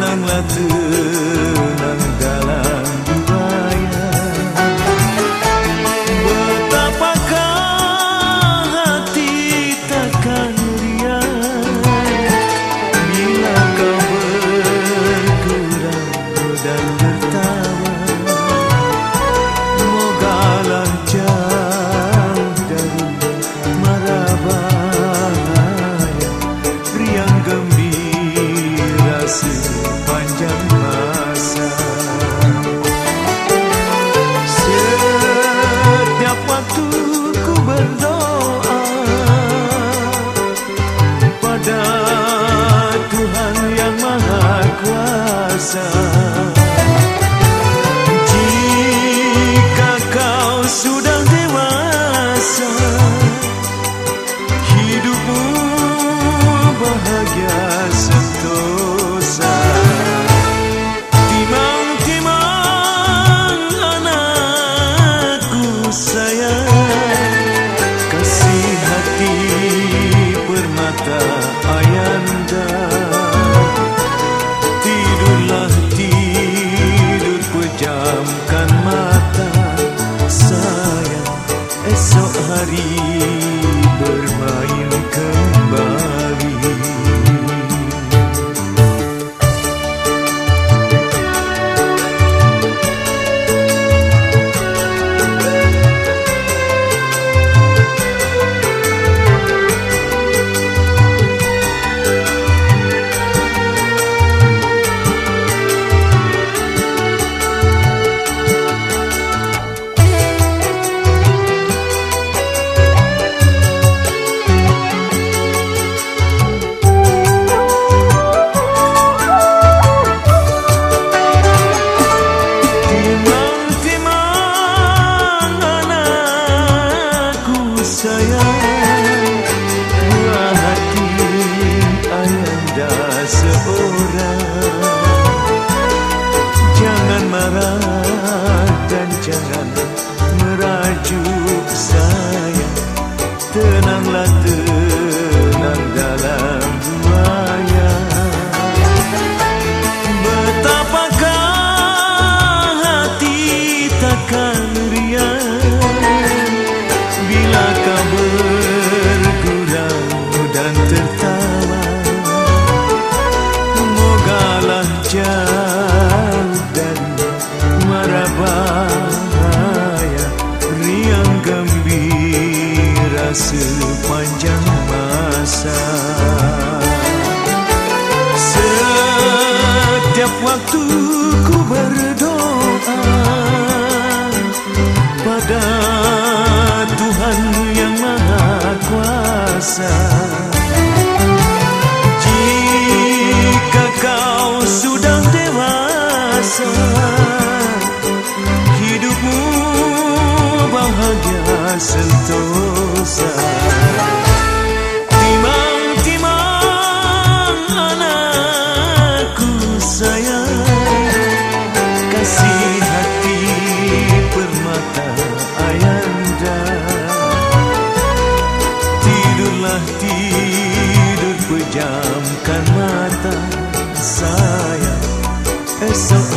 tenanglah tenang dalam bayang Betapakah hati takkan riang Bila kau bergerak dan bertawa Moga lancar dari marabaya Riang gembira sejati sudah esok hari bermain sayang sepanjang masa. Setiap waktu ku berdoa Pada Tuhan yang Maha Kuasa. Hidupmu bahagia sentosa Timang-timang anakku sayang. Kasih hati permata ayanda. Tidurlah tidur pejamkan mata sayang. Esok